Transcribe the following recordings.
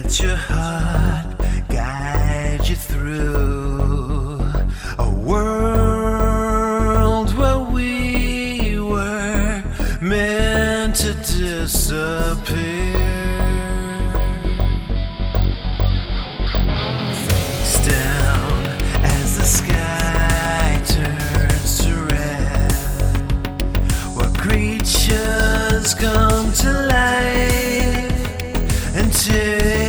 Let your heart guide you through a world where we were meant to disappear. Face down as the sky turns to red, where creatures come to life and take.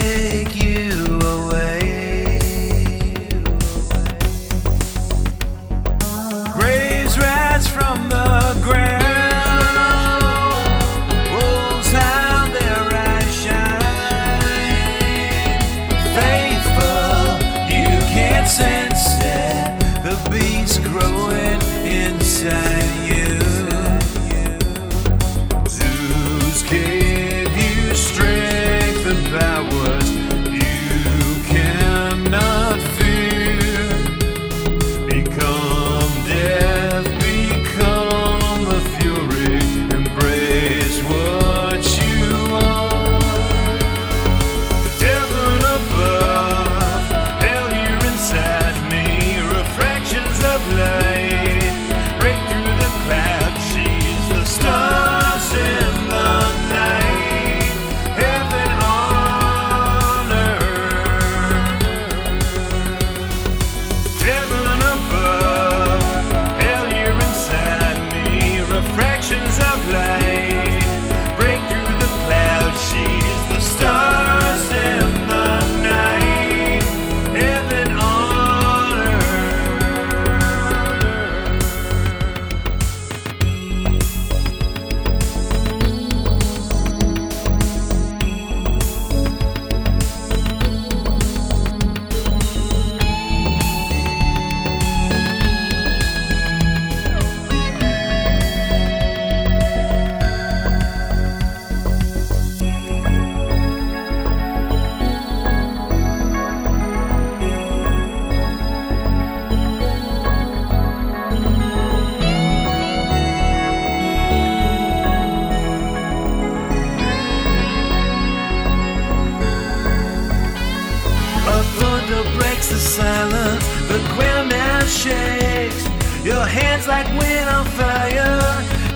shakes. Your hands like wind on fire.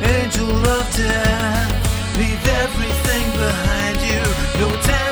Angel of death. Leave everything behind you. No time.